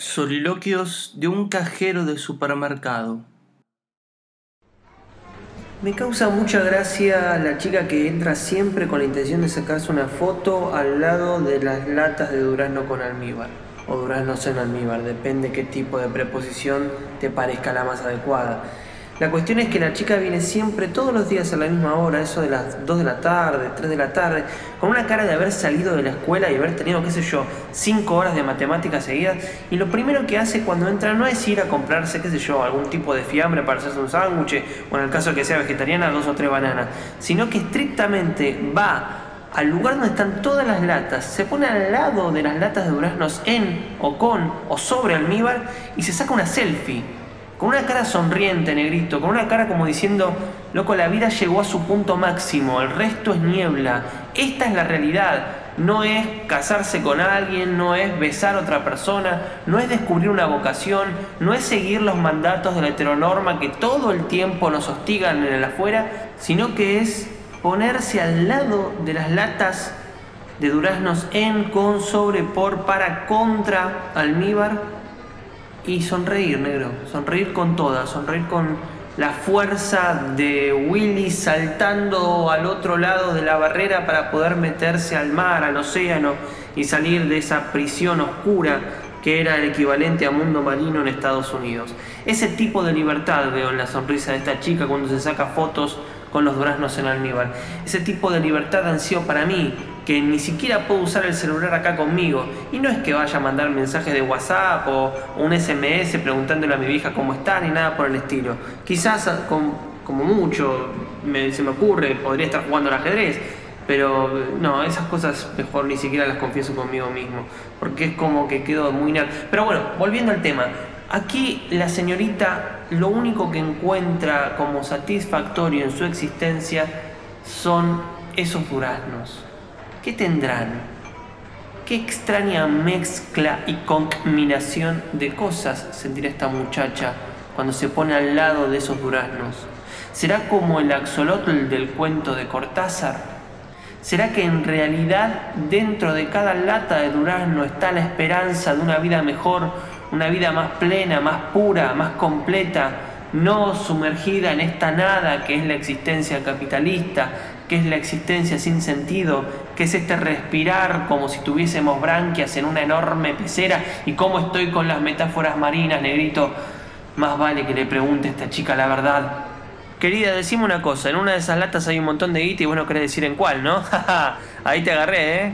Soliloquios de un cajero de supermercado. Me causa mucha gracia la chica que entra siempre con la intención de sacarse una foto al lado de las latas de durazno con almíbar o durazno en almíbar, depende qué tipo de preposición te parezca la más adecuada. La cuestión es que la chica viene siempre, todos los días a la misma hora, eso de las 2 de la tarde, 3 de la tarde, con una cara de haber salido de la escuela y haber tenido, qué sé yo, 5 horas de matemáticas seguidas. Y lo primero que hace cuando entra no es ir a comprarse, qué sé yo, algún tipo de fiambre para hacerse un sándwich, o en el caso que sea vegetariana, dos o tres bananas, sino que estrictamente va al lugar donde están todas las latas, se pone al lado de las latas de duraznos en o con o sobre almíbar y se saca una selfie con una cara sonriente, negrito, con una cara como diciendo, loco, la vida llegó a su punto máximo, el resto es niebla, esta es la realidad, no es casarse con alguien, no es besar a otra persona, no es descubrir una vocación, no es seguir los mandatos de la heteronorma que todo el tiempo nos hostigan en el afuera, sino que es ponerse al lado de las latas de duraznos en, con, sobre, por, para, contra, almíbar y sonreír, negro, sonreír con todas, sonreír con la fuerza de Willy saltando al otro lado de la barrera para poder meterse al mar, al océano y salir de esa prisión oscura que era el equivalente a mundo marino en Estados Unidos. Ese tipo de libertad veo en la sonrisa de esta chica cuando se saca fotos con los duraznos en almíbar. Ese tipo de libertad ansio para mí, que ni siquiera puedo usar el celular acá conmigo. Y no es que vaya a mandar mensajes de WhatsApp o un SMS preguntándole a mi vieja cómo está, ni nada por el estilo. Quizás como mucho se me ocurre, podría estar jugando al ajedrez. Pero no, esas cosas mejor ni siquiera las confieso conmigo mismo, porque es como que quedo muy. Pero bueno, volviendo al tema, Aquí la señorita lo único que encuentra como satisfactorio en su existencia son esos duraznos. ¿Qué tendrán? ¿Qué extraña mezcla y combinación de cosas sentirá esta muchacha cuando se pone al lado de esos duraznos? ¿Será como el axolotl del cuento de Cortázar? ¿Será que en realidad dentro de cada lata de durazno está la esperanza de una vida mejor una vida más plena, más pura, más completa, no sumergida en esta nada que es la existencia capitalista, que es la existencia sin sentido, que es este respirar como si tuviésemos branquias en una enorme pecera y cómo estoy con las metáforas marinas, negrito. Más vale que le pregunte a esta chica la verdad. Querida, decime una cosa, en una de esas latas hay un montón de guita y vos no querés decir en cuál, ¿no? Ahí te agarré, ¿eh?